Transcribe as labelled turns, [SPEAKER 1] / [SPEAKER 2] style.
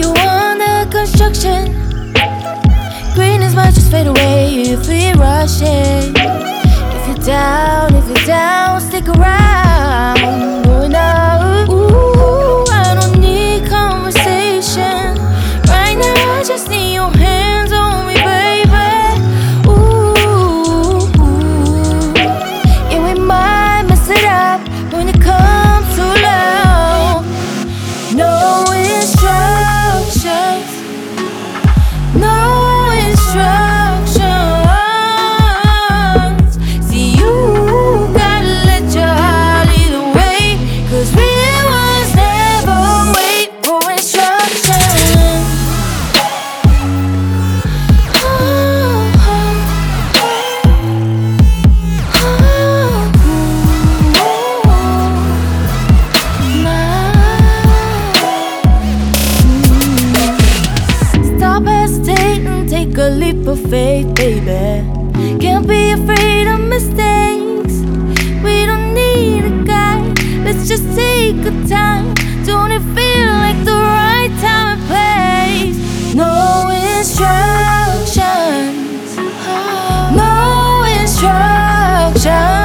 [SPEAKER 1] you under construction. Green is much as fade away if we rush it. If you're down, if you're down, stick around. Stop hesitating, take a leap of faith, baby. Can't be afraid of mistakes. We don't need a guide. Let's just take a time. Don't it feel like the right time and place? No instructions. No instructions.